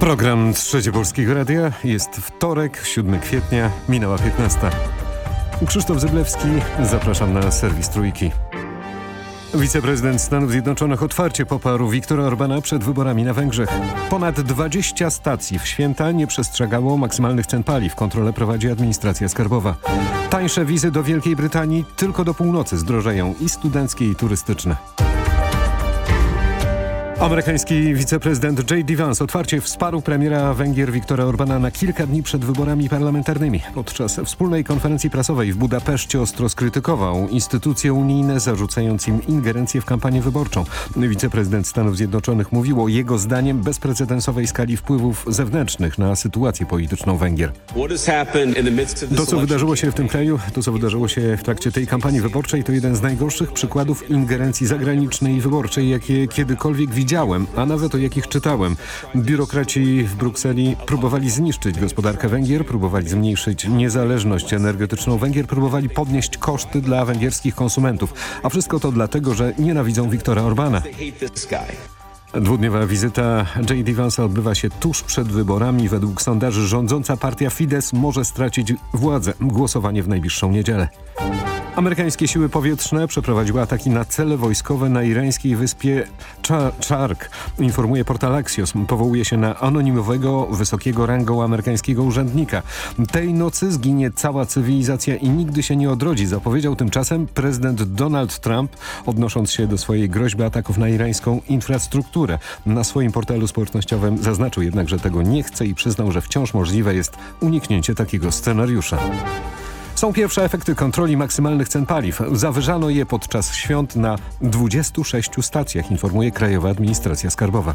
Program Trzecie Polskiego Radia jest wtorek, 7 kwietnia, minęła 15. Krzysztof Zyblewski, zapraszam na serwis Trójki. Wiceprezydent Stanów Zjednoczonych otwarcie poparł Viktora Orbana przed wyborami na Węgrzech. Ponad 20 stacji w święta nie przestrzegało maksymalnych cen paliw. Kontrolę prowadzi administracja skarbowa. Tańsze wizy do Wielkiej Brytanii tylko do północy zdrożeją i studenckie i turystyczne. Amerykański wiceprezydent J.D. Vance otwarcie wsparł premiera Węgier Viktora Orbana na kilka dni przed wyborami parlamentarnymi. Podczas wspólnej konferencji prasowej w Budapeszcie ostro skrytykował instytucje unijne, zarzucając im ingerencję w kampanię wyborczą. Wiceprezydent Stanów Zjednoczonych mówił o jego zdaniem bezprecedensowej skali wpływów zewnętrznych na sytuację polityczną Węgier. To, co wydarzyło się w tym kraju, to, co wydarzyło się w trakcie tej kampanii wyborczej, to jeden z najgorszych przykładów ingerencji zagranicznej i wyborczej, jakie kiedykolwiek widziałem widziałem, a nawet o jakich czytałem. Biurokraci w Brukseli próbowali zniszczyć gospodarkę Węgier, próbowali zmniejszyć niezależność energetyczną Węgier, próbowali podnieść koszty dla węgierskich konsumentów. A wszystko to dlatego, że nienawidzą Viktora Orbana. Dwudniowa wizyta J.D. Vance'a odbywa się tuż przed wyborami. Według sondaży rządząca partia Fidesz może stracić władzę. Głosowanie w najbliższą niedzielę. Amerykańskie siły powietrzne przeprowadziły ataki na cele wojskowe na irańskiej wyspie Czark. Informuje portal Axios. Powołuje się na anonimowego, wysokiego rangą amerykańskiego urzędnika. Tej nocy zginie cała cywilizacja i nigdy się nie odrodzi, zapowiedział tymczasem prezydent Donald Trump, odnosząc się do swojej groźby ataków na irańską infrastrukturę. Na swoim portalu społecznościowym zaznaczył jednak, że tego nie chce i przyznał, że wciąż możliwe jest uniknięcie takiego scenariusza. Są pierwsze efekty kontroli maksymalnych cen paliw. Zawyżano je podczas świąt na 26 stacjach, informuje Krajowa Administracja Skarbowa.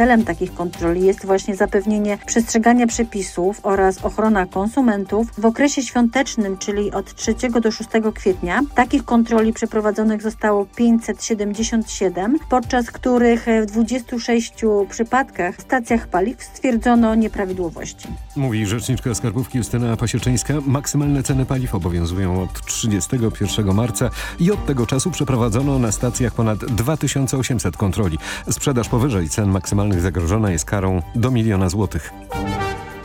Celem takich kontroli jest właśnie zapewnienie przestrzegania przepisów oraz ochrona konsumentów. W okresie świątecznym, czyli od 3 do 6 kwietnia, takich kontroli przeprowadzonych zostało 577, podczas których w 26 przypadkach w stacjach paliw stwierdzono nieprawidłowości. Mówi rzeczniczka skarbówki Justyna Pasieczyńska. Maksymalne ceny paliw obowiązują od 31 marca i od tego czasu przeprowadzono na stacjach ponad 2800 kontroli. Sprzedaż powyżej cen maksymalnych zagrożona jest karą do miliona złotych.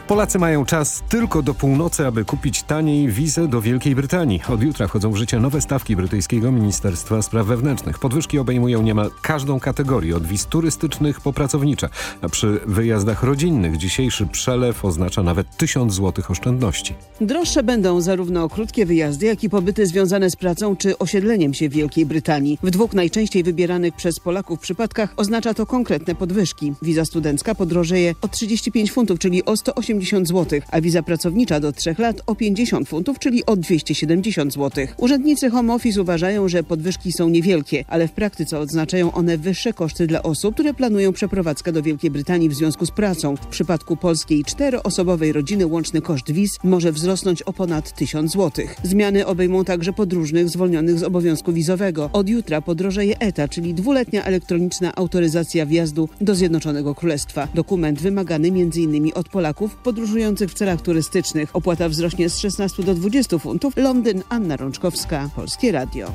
Polacy mają czas tylko do północy, aby kupić taniej wizę do Wielkiej Brytanii. Od jutra wchodzą w życie nowe stawki brytyjskiego Ministerstwa Spraw Wewnętrznych. Podwyżki obejmują niemal każdą kategorię, od wiz turystycznych po pracownicze. A przy wyjazdach rodzinnych dzisiejszy przelew oznacza nawet 1000 złotych oszczędności. Droższe będą zarówno krótkie wyjazdy, jak i pobyty związane z pracą czy osiedleniem się w Wielkiej Brytanii. W dwóch najczęściej wybieranych przez Polaków przypadkach oznacza to konkretne podwyżki. Wiza studencka podrożeje o 35 funtów, czyli o 180 180 zł, a wiza pracownicza do 3 lat o 50 funtów, czyli o 270 zł. Urzędnicy Home Office uważają, że podwyżki są niewielkie, ale w praktyce oznaczają one wyższe koszty dla osób, które planują przeprowadzkę do Wielkiej Brytanii w związku z pracą. W przypadku polskiej czteroosobowej rodziny łączny koszt wiz może wzrosnąć o ponad 1000 zł. Zmiany obejmą także podróżnych zwolnionych z obowiązku wizowego. Od jutra podrożeje ETA, czyli dwuletnia elektroniczna autoryzacja wjazdu do Zjednoczonego Królestwa. Dokument wymagany m.in. od Polaków podróżujących w celach turystycznych. Opłata wzrośnie z 16 do 20 funtów. Londyn, Anna Rączkowska, Polskie Radio.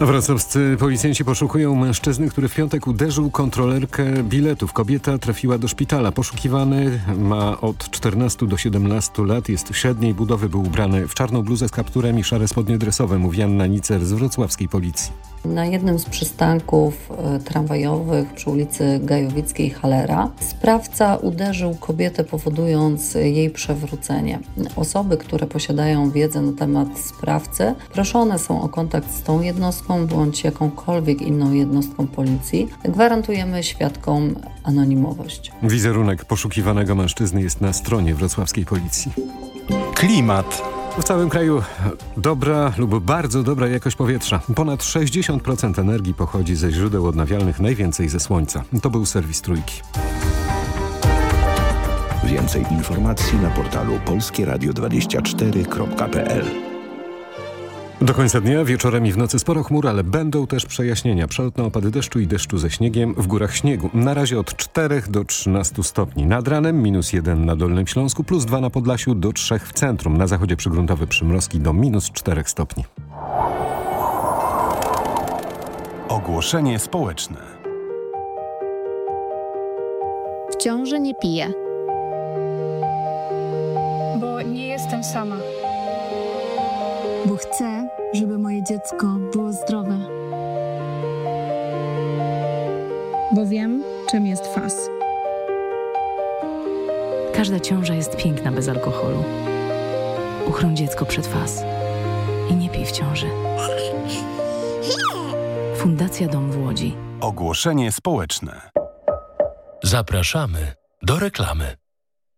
Wrocławscy policjanci poszukują mężczyzny, który w piątek uderzył kontrolerkę biletów. Kobieta trafiła do szpitala. Poszukiwany ma od 14 do 17 lat. Jest średniej budowy, był ubrany w czarną bluzę z kapturem i szare spodnie dresowe, mówi Anna Nicer z wrocławskiej policji. Na jednym z przystanków e, tramwajowych przy ulicy Gajowickiej Halera sprawca uderzył kobietę powodując jej przewrócenie. Osoby, które posiadają wiedzę na temat sprawcy proszone są o kontakt z tą jednostką bądź jakąkolwiek inną jednostką policji. Gwarantujemy świadkom anonimowość. Wizerunek poszukiwanego mężczyzny jest na stronie wrocławskiej policji. Klimat. W całym kraju dobra lub bardzo dobra jakość powietrza. Ponad 60% energii pochodzi ze źródeł odnawialnych, najwięcej ze słońca. To był serwis Trójki. Więcej informacji na portalu polskieradio24.pl do końca dnia, wieczorem i w nocy sporo chmur, ale będą też przejaśnienia. Przelotne opady deszczu i deszczu ze śniegiem w górach śniegu. Na razie od 4 do 13 stopni. Nad ranem minus 1 na Dolnym Śląsku, plus 2 na Podlasiu, do 3 w centrum. Na zachodzie przygruntowy przymrozki do minus 4 stopni. Ogłoszenie społeczne. ciąży nie piję. Bo nie jestem sama. Bo chcę, żeby moje dziecko było zdrowe. Bo wiem, czym jest fas. Każda ciąża jest piękna bez alkoholu. Uchroń dziecko przed fas. I nie pij w ciąży. Fundacja Dom w Łodzi. Ogłoszenie społeczne. Zapraszamy do reklamy.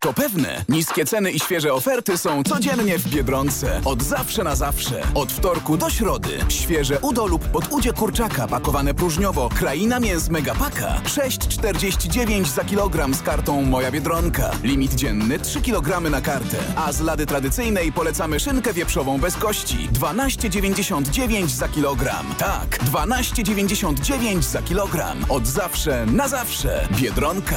To pewne. Niskie ceny i świeże oferty są codziennie w Biedronce. Od zawsze na zawsze. Od wtorku do środy. Świeże udo lub podudzie kurczaka pakowane próżniowo. Kraina mięs Megapaka. 6,49 za kilogram z kartą Moja Biedronka. Limit dzienny 3 kg na kartę. A z lady tradycyjnej polecamy szynkę wieprzową bez kości. 12,99 za kilogram. Tak, 12,99 za kilogram. Od zawsze na zawsze. Biedronka.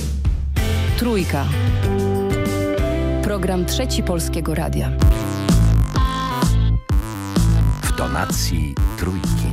Trójka. Program Trzeci Polskiego Radia. W tonacji trójki.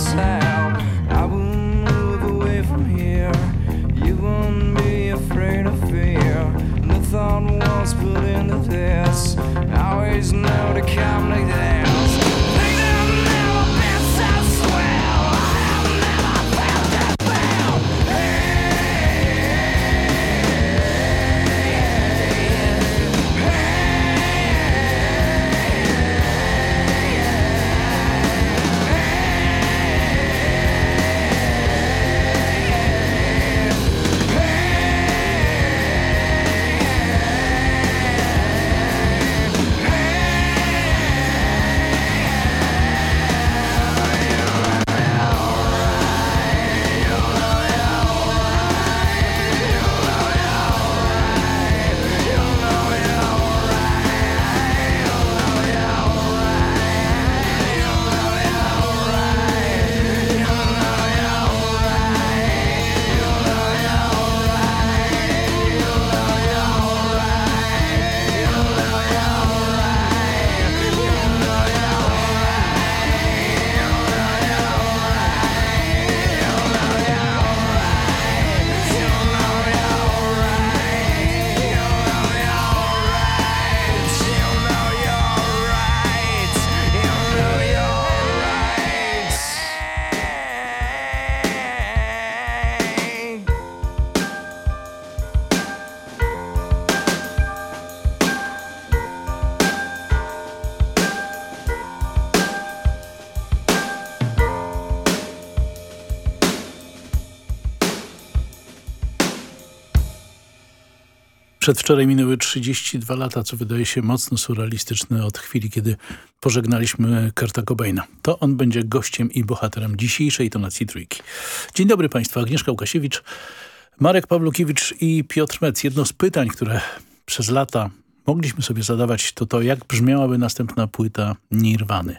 Love Przedwczoraj minęły 32 lata, co wydaje się mocno surrealistyczne od chwili, kiedy pożegnaliśmy Kurta Cobaina. To on będzie gościem i bohaterem dzisiejszej tonacji trójki. Dzień dobry Państwu, Agnieszka Łukasiewicz, Marek Pawlukiewicz i Piotr Mec. Jedno z pytań, które przez lata mogliśmy sobie zadawać, to to, jak brzmiałaby następna płyta Nirwany.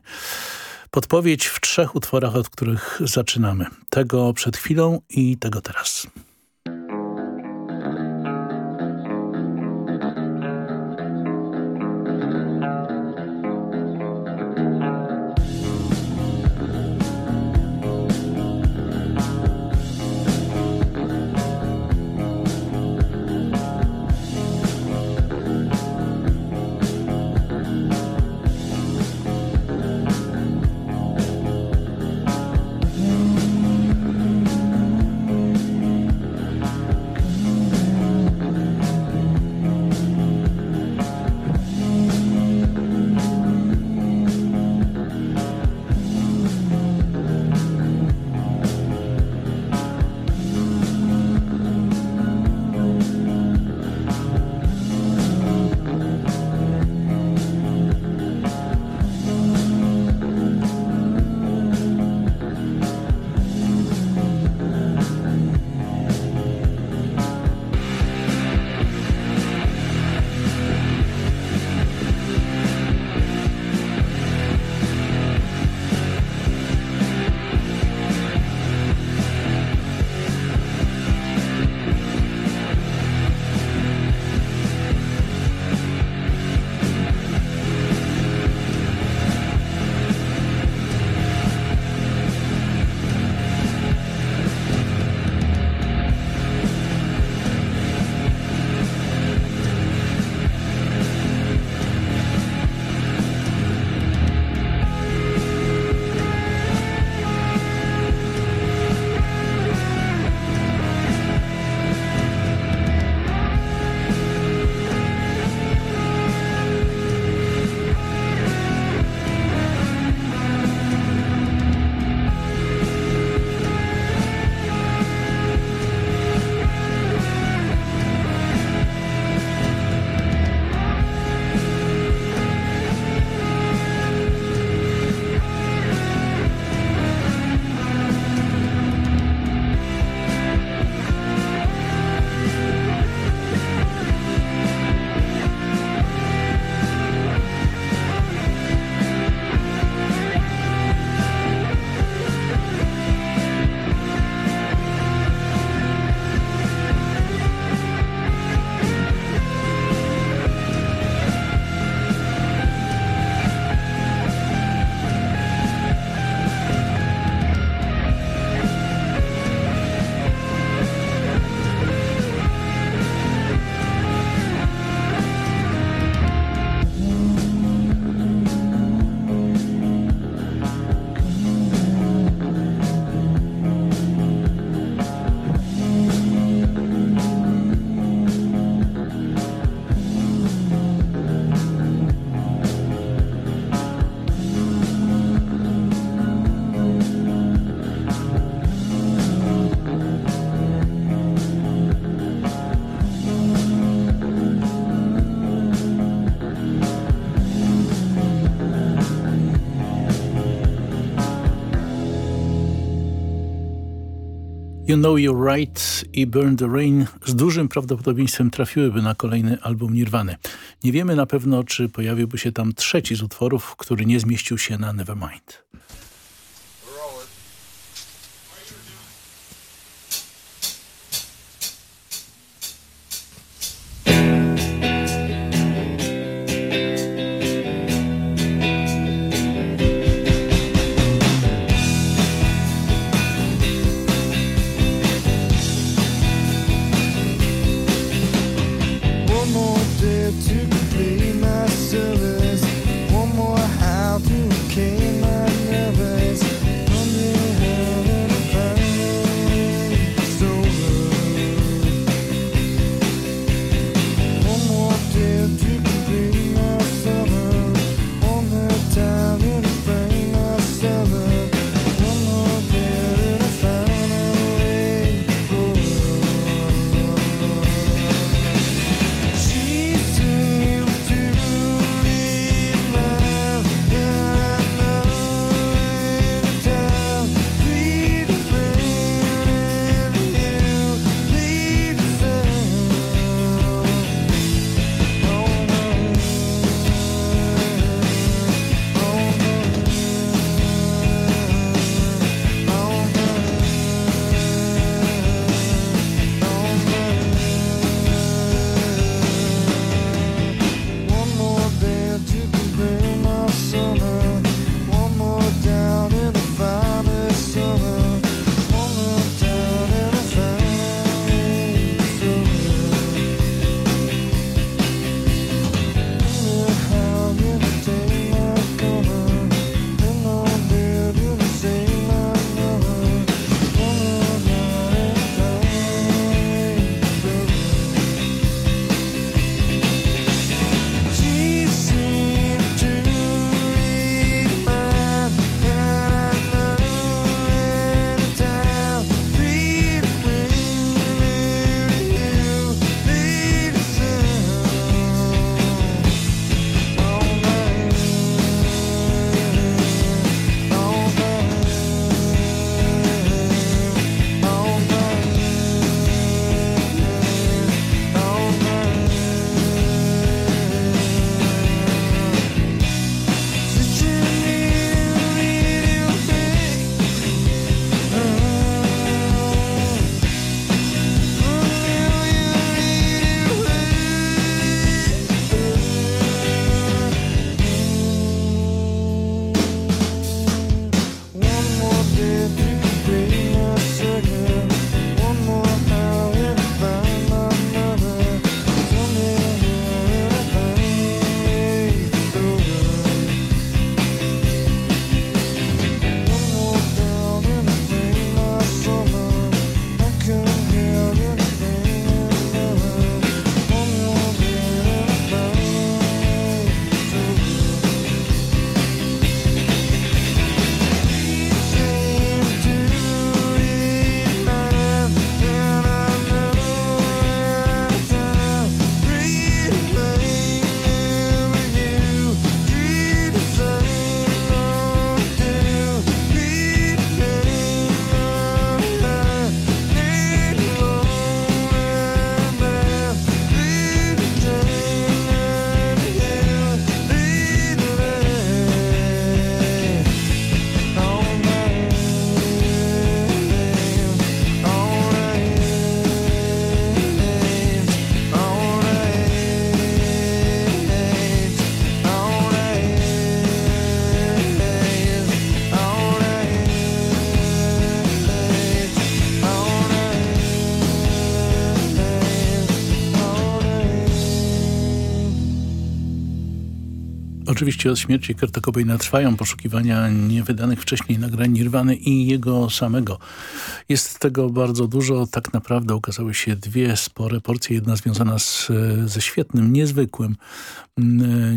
Podpowiedź w trzech utworach, od których zaczynamy. Tego przed chwilą i tego teraz. You Know You're Right i Burn the Rain z dużym prawdopodobieństwem trafiłyby na kolejny album Nirwany. Nie wiemy na pewno, czy pojawiłby się tam trzeci z utworów, który nie zmieścił się na Nevermind. Oczywiście od śmierci Kurta Cobaina trwają poszukiwania niewydanych wcześniej nagrań Nirwany i jego samego. Jest tego bardzo dużo. Tak naprawdę ukazały się dwie spore porcje. Jedna związana z, ze świetnym, niezwykłym,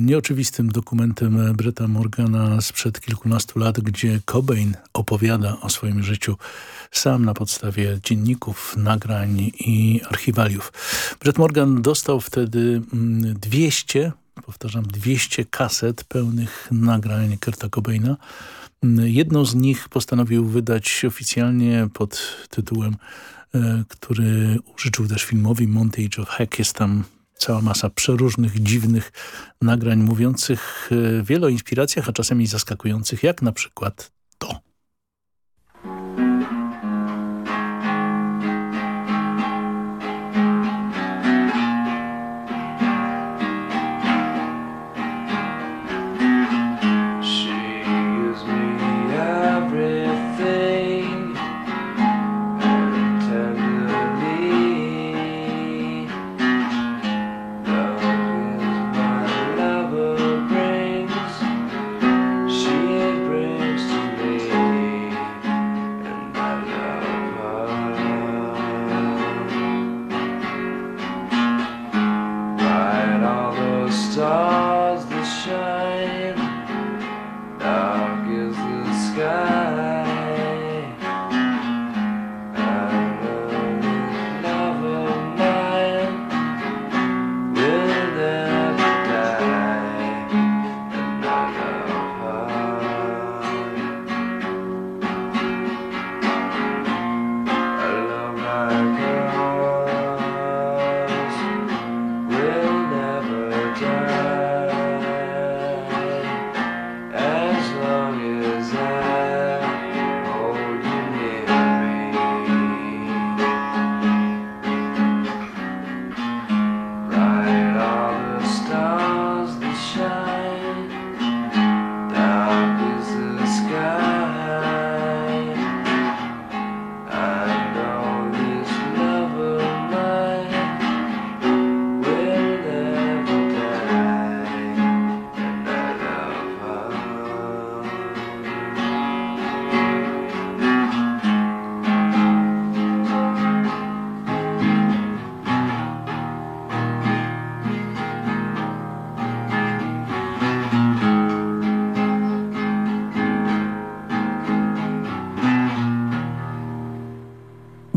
nieoczywistym dokumentem Bretta Morgana sprzed kilkunastu lat, gdzie Cobain opowiada o swoim życiu sam na podstawie dzienników, nagrań i archiwaliów. Brett Morgan dostał wtedy 200 powtarzam, 200 kaset pełnych nagrań Kurta Cobaina. Jedną z nich postanowił wydać oficjalnie pod tytułem, e, który użyczył też filmowi Montage of Heck. Jest tam cała masa przeróżnych, dziwnych nagrań mówiących e, wiele o inspiracjach, a czasem i zaskakujących, jak na przykład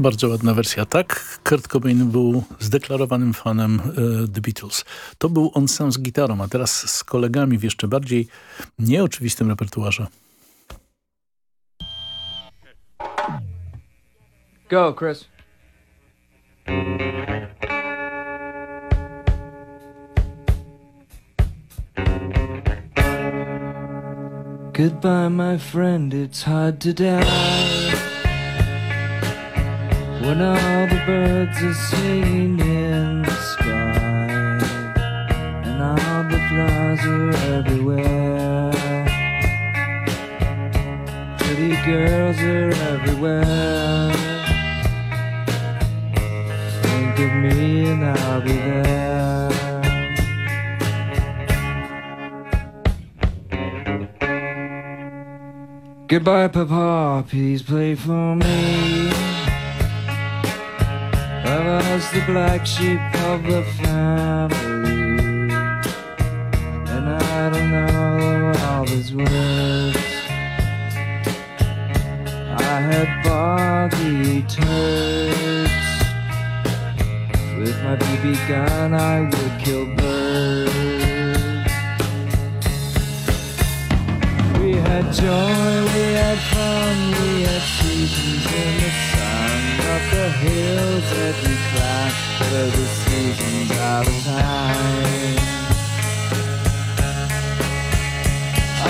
Bardzo ładna wersja. Tak, Kurt Cobain był zdeklarowanym fanem e, The Beatles. To był on sam z gitarą, a teraz z kolegami w jeszcze bardziej nieoczywistym repertuarze. Go, Chris. Goodbye, my friend, it's hard to die. When all the birds are singing in the sky and all the flowers are everywhere. Pretty girls are everywhere. Think of me and I'll be there. Goodbye, Papa, please play for me. I was the black sheep of the family. And I don't know all his words I had boggy turds. With my BB gun I would kill birds. We had joy, we had fun, we had seasons in the the hills that we climb for the seasons out of time.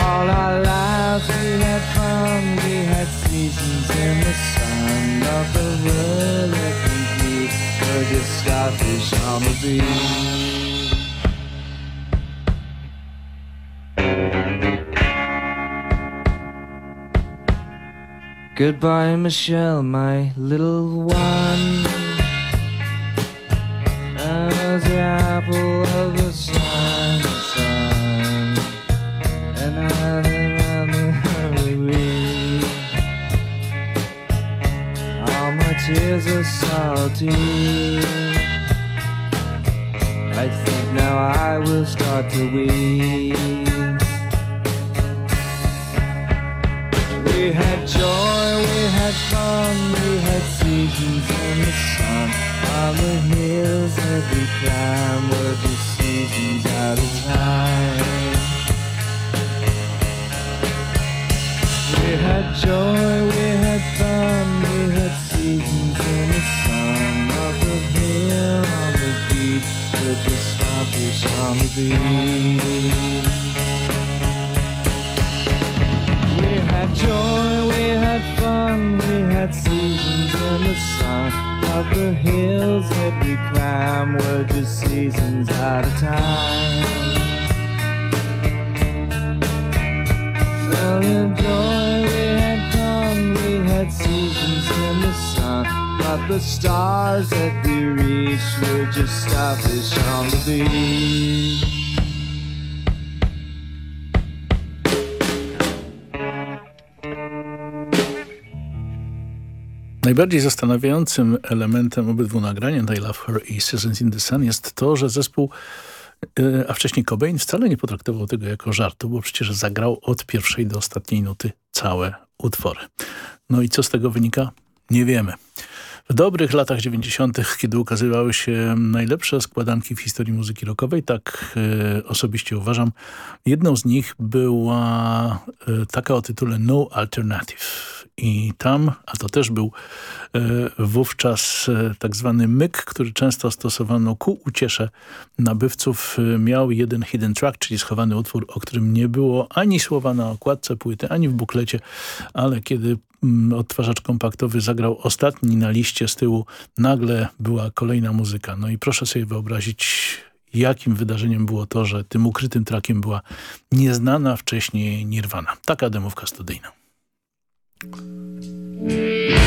All our lives we had fun, we had seasons in the sun. Of the world that we we're just starfish on the beach. Goodbye, Michelle, my little one. As the apple of the sun, sun. and I remember All my tears are salty. I think now I will start to weep. We had joy, we had fun, we had seasons in the sun. On the hills that we climbed were the seasons out of time. We had joy, we had fun, we had seasons in the sun. Up the hill on the beach with the starfish on the beach. joy, we had fun, we had seasons in the sun. But the hills that we climb were just seasons out of time. Fell in joy, we had fun, we had seasons in the sun. But the stars that we reached were just starfish on the beach. Najbardziej zastanawiającym elementem obydwu nagrań I Love Her i Seasons in the Sun jest to, że zespół, e, a wcześniej Cobain wcale nie potraktował tego jako żartu, bo przecież zagrał od pierwszej do ostatniej nuty całe utwory. No i co z tego wynika? Nie wiemy. W dobrych latach 90., kiedy ukazywały się najlepsze składanki w historii muzyki rockowej, tak e, osobiście uważam, jedną z nich była e, taka o tytule No Alternative. I tam, a to też był e, wówczas e, tak zwany myk, który często stosowano ku uciesze nabywców, e, miał jeden hidden track, czyli schowany utwór, o którym nie było ani słowa na okładce płyty, ani w buklecie, ale kiedy mm, odtwarzacz kompaktowy zagrał ostatni na liście z tyłu, nagle była kolejna muzyka. No i proszę sobie wyobrazić, jakim wydarzeniem było to, że tym ukrytym trakiem była nieznana wcześniej Nirvana. Taka demówka studyjna. And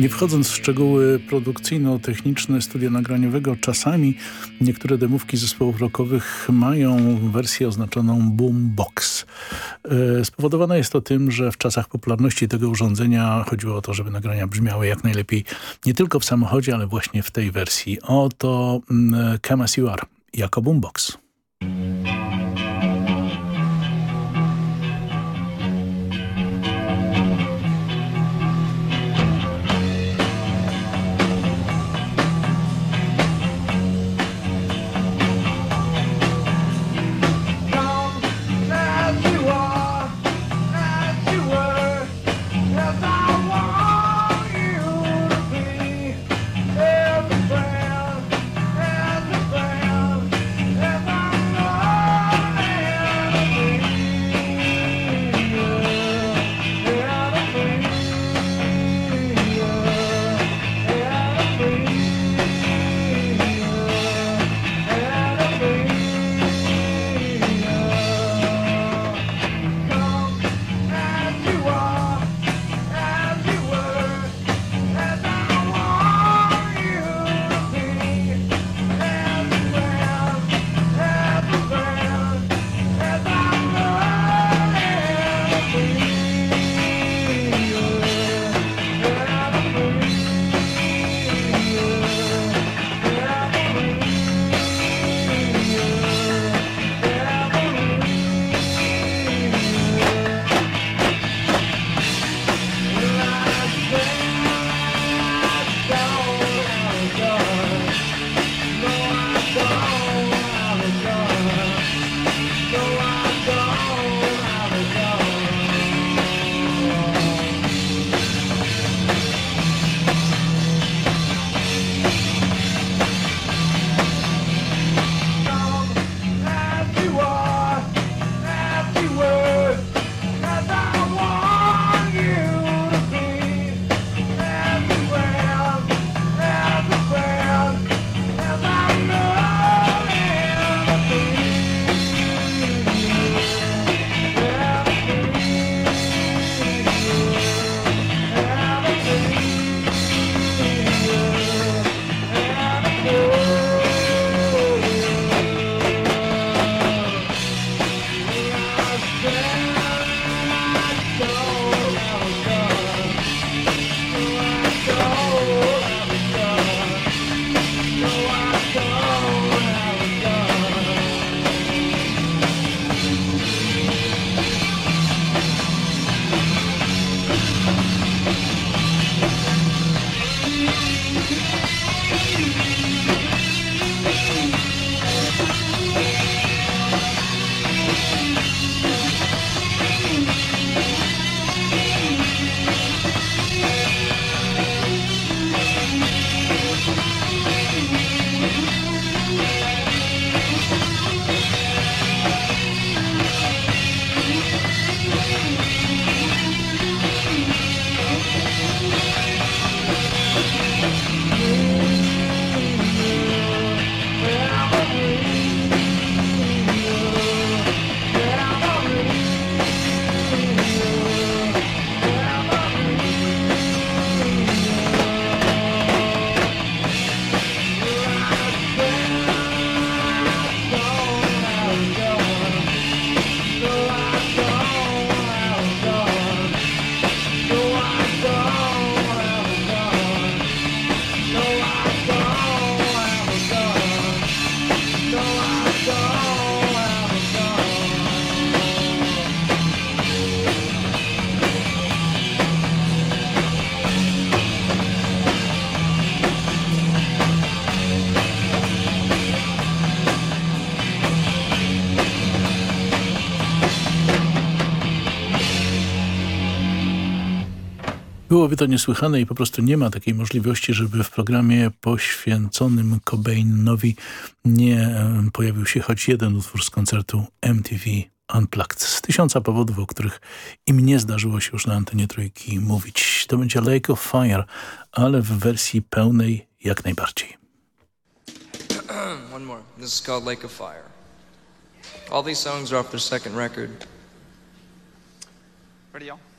Nie wchodząc w szczegóły produkcyjno-techniczne studia nagraniowego, czasami niektóre demówki zespołów rockowych mają wersję oznaczoną boombox. E, spowodowane jest to tym, że w czasach popularności tego urządzenia chodziło o to, żeby nagrania brzmiały jak najlepiej nie tylko w samochodzie, ale właśnie w tej wersji. Oto mm, As You Are jako boombox. To niesłychane i po prostu nie ma takiej możliwości, żeby w programie poświęconym Cobainowi nie pojawił się choć jeden utwór z koncertu MTV Unplugged. Z tysiąca powodów, o których im nie zdarzyło się już na antenie trójki mówić. To będzie Lake of Fire, ale w wersji pełnej jak najbardziej. One more. This is called Lake of Fire. All these songs are off their second record. Ready, y'all?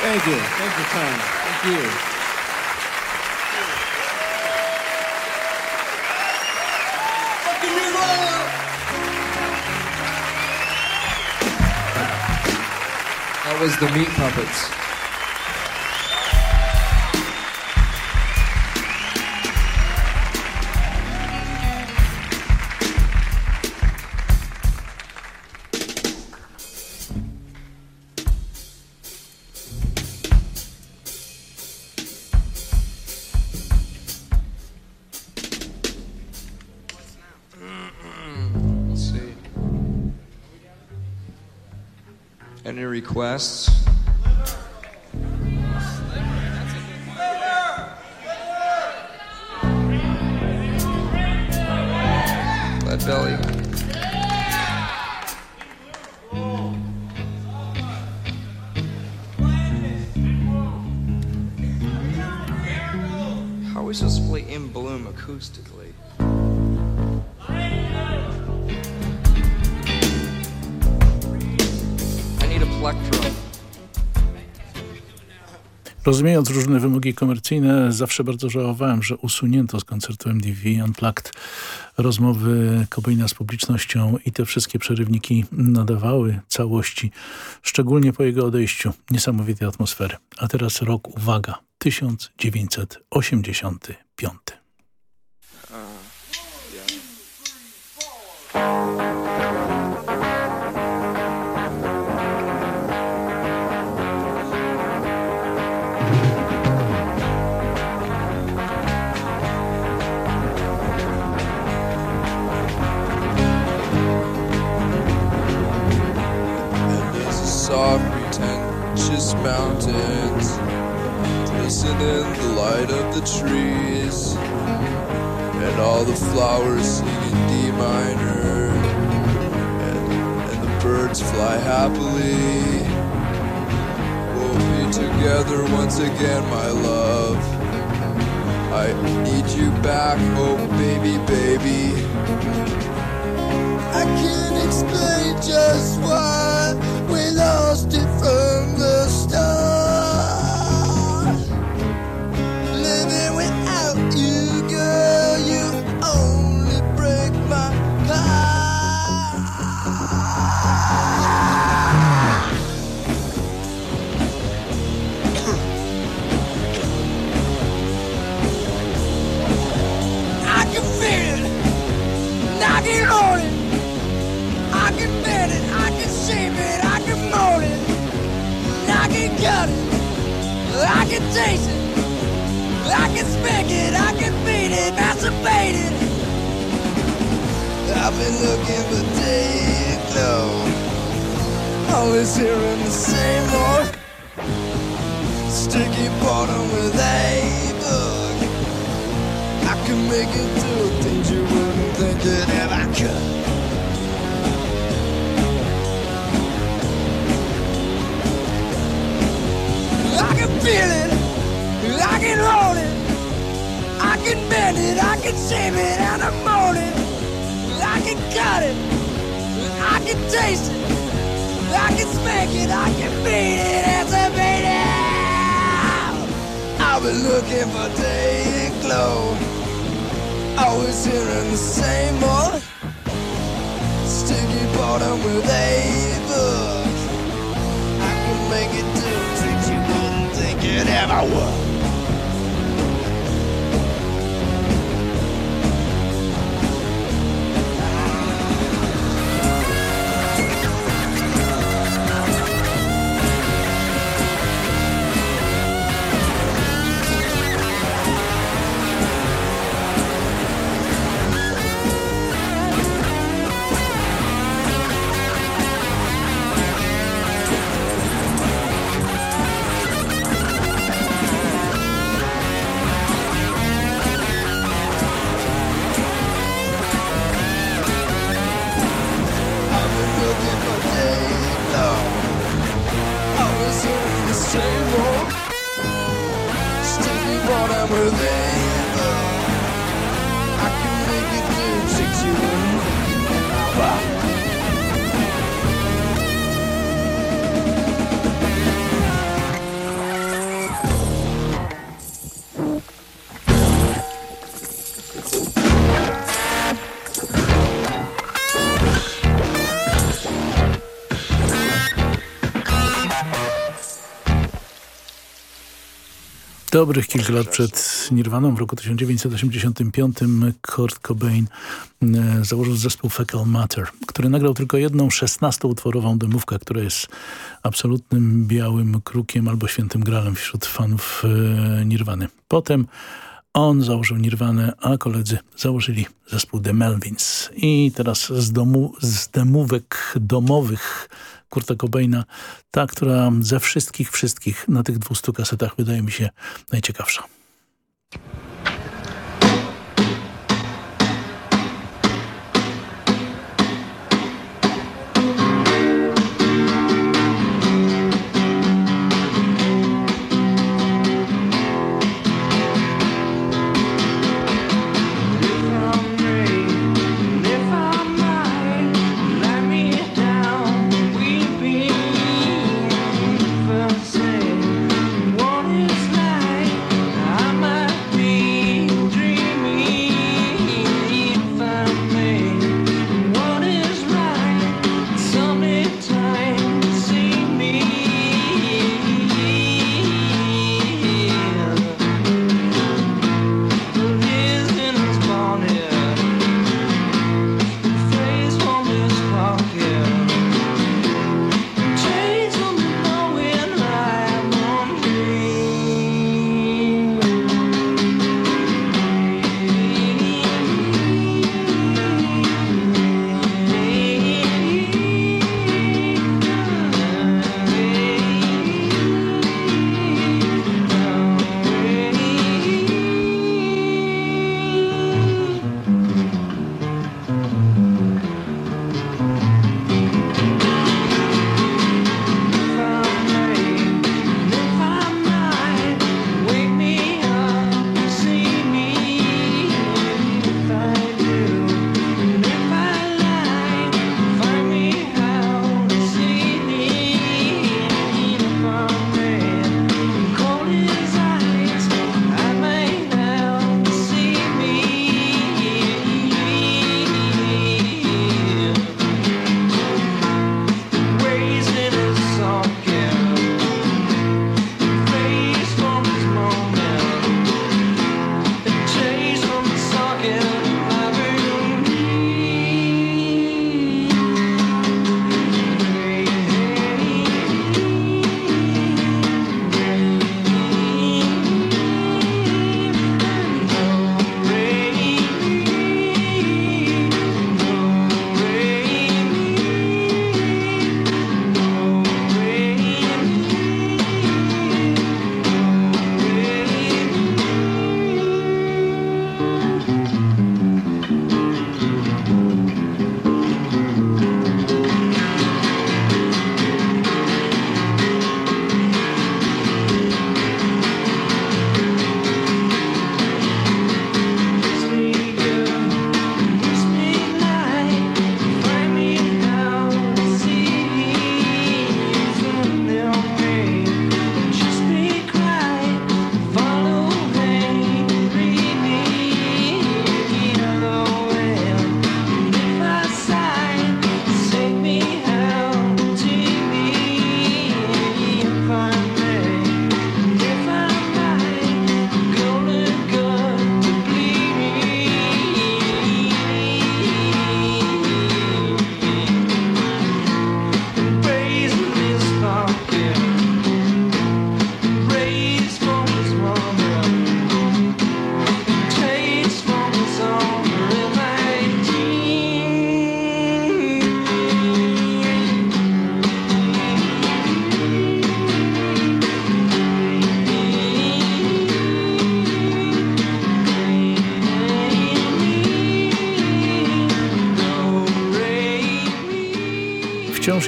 Thank you. Thank you, Tom. Thank you. That was the Meat Puppets. Rozumiejąc różne wymogi komercyjne, zawsze bardzo żałowałem, że usunięto z koncertu MTV Unplugged rozmowy Cobaina z publicznością i te wszystkie przerywniki nadawały całości, szczególnie po jego odejściu, niesamowitej atmosfery. A teraz rok, uwaga, 1985. Mountains Glisten in the light of the trees And all the flowers sing in D minor And, and the birds fly happily. We'll be together once again, my love. I need you back, oh baby, baby. I can't explain just why we lost it from the I can taste it, I can spank it, I can beat it, masturbate it. I've been looking for day glow, always hearing the same old sticky bottom with a book. I can make it do things you wouldn't think it ever could. I can feel it, I can hold it, I can bend it, I can shape it, and I'm it. I can cut it, I can taste it, I can smack it, I can beat it, and I beat it. I've been looking for day and glow, always hearing the same old sticky bottom with a book. I can make it do things you wouldn't think it ever would. Dobrych kilka lat przed Nirwaną w roku 1985 Kurt Cobain e, założył zespół Fecal Matter, który nagrał tylko jedną 16-utworową demówkę, która jest absolutnym białym krukiem albo świętym gralem wśród fanów e, Nirwany. Potem on założył Nirwanę, a koledzy założyli zespół The Melvins. I teraz z, domu, z demówek domowych Kurta Cobaina, ta, która ze wszystkich, wszystkich na tych 200 kasetach wydaje mi się najciekawsza.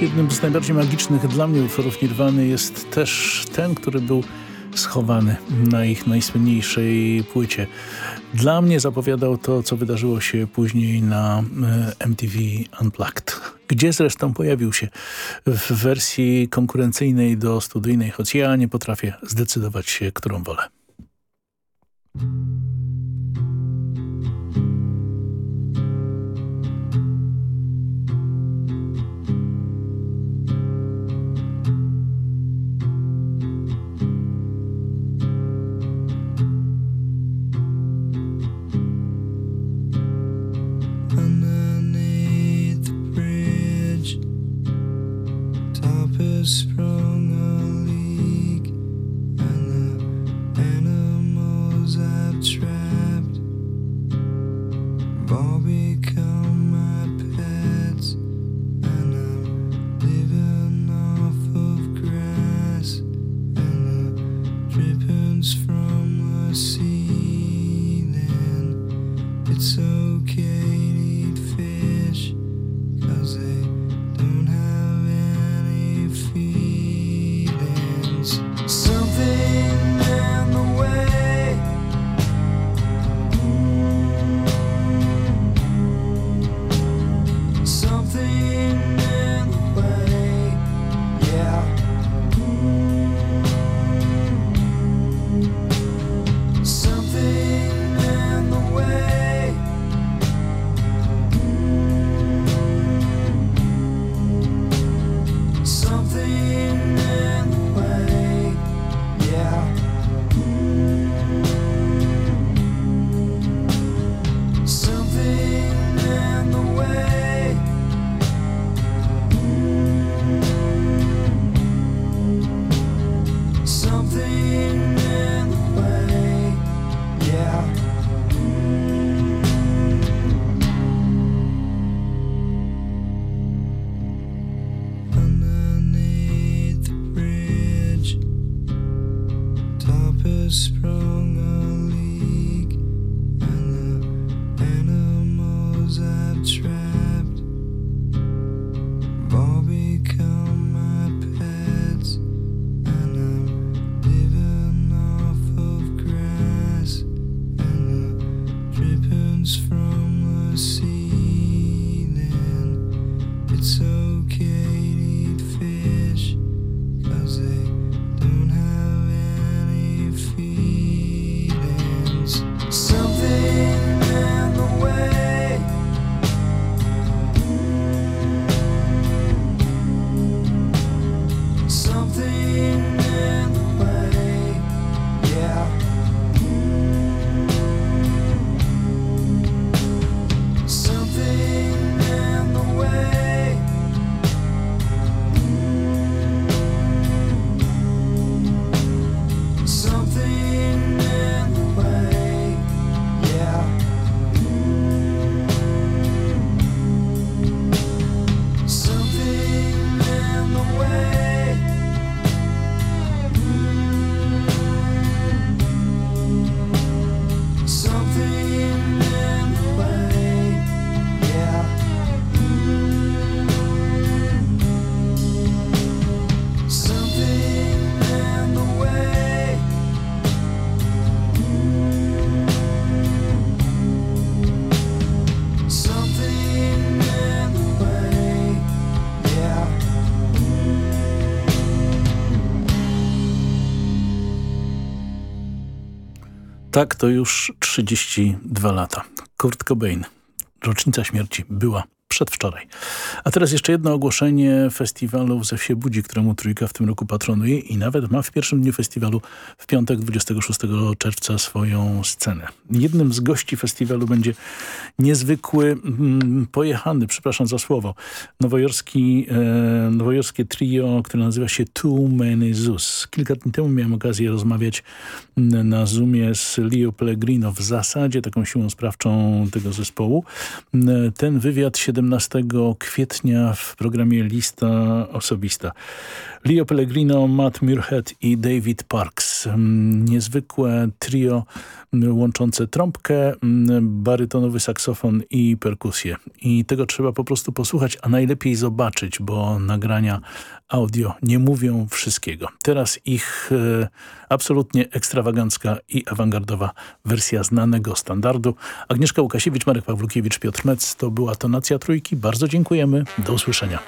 Jednym z najbardziej magicznych dla mnie utworów Nirwany jest też ten, który był schowany na ich najsłynniejszej płycie. Dla mnie zapowiadał to, co wydarzyło się później na e, MTV Unplugged, gdzie zresztą pojawił się w wersji konkurencyjnej do studyjnej, choć ja nie potrafię zdecydować się, którą wolę. To już 32 lata. Kurt Cobain. Rocznica śmierci była przedwczoraj. A teraz jeszcze jedno ogłoszenie festiwalu Ze Wsie Budzi, któremu Trójka w tym roku patronuje i nawet ma w pierwszym dniu festiwalu w piątek 26 czerwca swoją scenę. Jednym z gości festiwalu będzie niezwykły, mm, pojechany, przepraszam za słowo, nowojorski, e, nowojorskie trio, które nazywa się Too Many Zeus. Kilka dni temu miałem okazję rozmawiać na Zoomie z Leo Pellegrino w zasadzie taką siłą sprawczą tego zespołu. Ten wywiad 17 kwietnia w programie Lista Osobista. Leo Pellegrino, Matt Muirhead i David Parks. Niezwykłe trio łączące trąbkę, barytonowy saksofon i perkusję. I tego trzeba po prostu posłuchać, a najlepiej zobaczyć, bo nagrania audio nie mówią wszystkiego. Teraz ich e, absolutnie ekstrawagancka i awangardowa wersja znanego standardu. Agnieszka Łukasiewicz, Marek Pawlukiewicz, Piotr Metz. To była tonacja trójki. Bardzo dziękujemy. Do usłyszenia.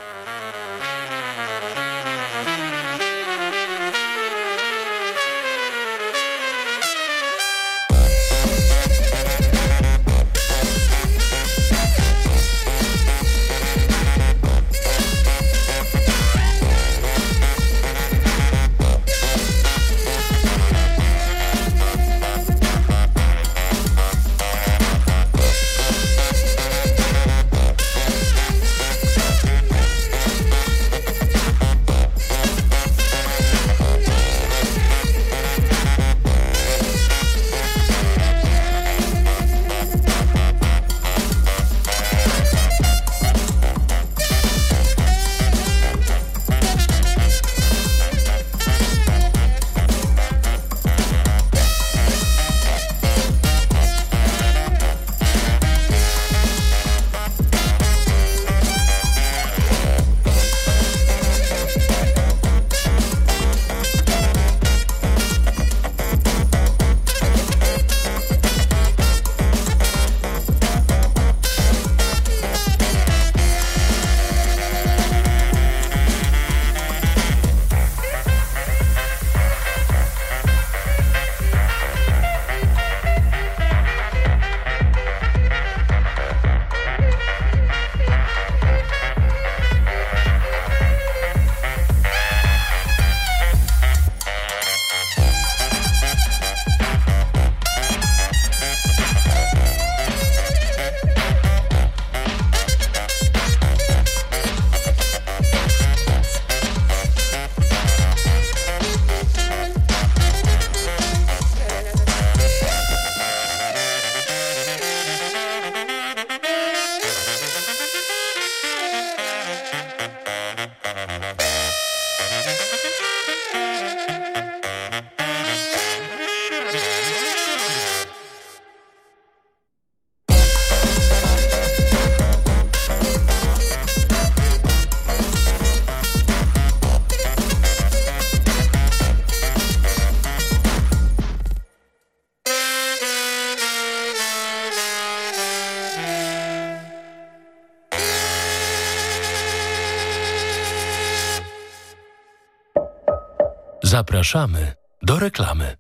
Zapraszamy do reklamy.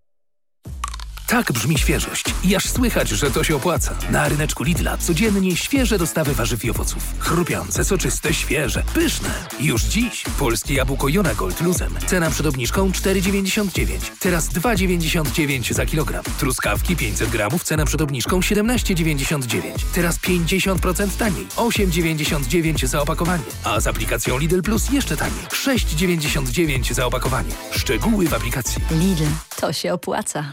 Tak brzmi świeżość. Słychać, że to się opłaca. Na ryneczku Lidla codziennie świeże dostawy warzyw i owoców. Chrupiące, soczyste, świeże, pyszne. Już dziś polskie jabłko Jona Gold luzem. Cena przed obniżką 4,99. Teraz 2,99 za kilogram. Truskawki 500 gramów. Cena przed obniżką 17,99. Teraz 50% taniej. 8,99 za opakowanie. A z aplikacją Lidl Plus jeszcze taniej. 6,99 za opakowanie. Szczegóły w aplikacji. Lidl, to się opłaca.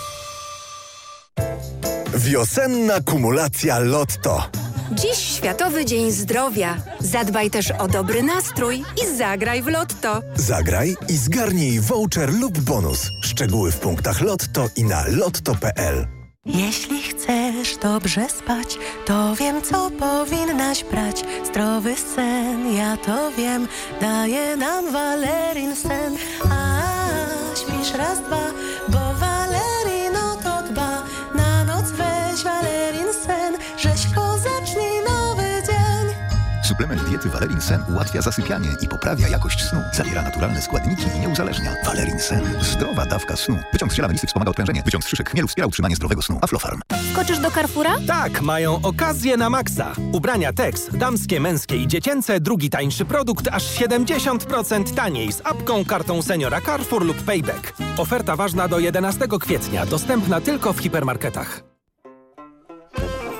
Wiosenna kumulacja Lotto. Dziś Światowy Dzień Zdrowia. Zadbaj też o dobry nastrój i zagraj w Lotto. Zagraj i zgarnij voucher lub bonus. Szczegóły w punktach Lotto i na lotto.pl. Jeśli chcesz dobrze spać, to wiem, co powinnaś brać. Zdrowy sen, ja to wiem, daje nam Valerin sen. A śpisz raz, dwa, Suplement diety Valerin Sen ułatwia zasypianie i poprawia jakość snu. Zawiera naturalne składniki i nie uzależnia. Valerin Sen. Zdrowa dawka snu. Wyciąg z ziela melisy wspomaga odprężenie. Wyciąg z szyszek chmielu wspiera utrzymanie zdrowego snu. Aflofarm. Skoczysz do Carrefoura? Tak, mają okazję na maksa. Ubrania Tex, damskie, męskie i dziecięce, drugi tańszy produkt aż 70% taniej z apką, kartą seniora Carrefour lub Payback. Oferta ważna do 11 kwietnia, dostępna tylko w hipermarketach.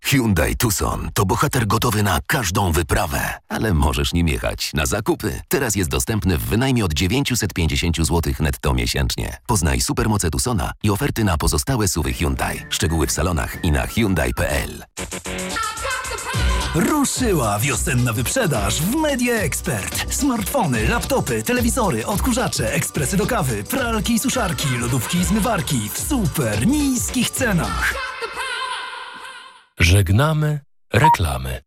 Hyundai Tucson to bohater gotowy na każdą wyprawę, ale możesz nim jechać na zakupy. Teraz jest dostępny w wynajmie od 950 zł netto miesięcznie. Poznaj supermoce Tucsona i oferty na pozostałe suwy Hyundai. Szczegóły w salonach i na Hyundai.pl. Ruszyła wiosenna wyprzedaż w Media Expert. Smartfony, laptopy, telewizory, odkurzacze, ekspresy do kawy, pralki i suszarki, lodówki i zmywarki w super niskich cenach. Żegnamy reklamy.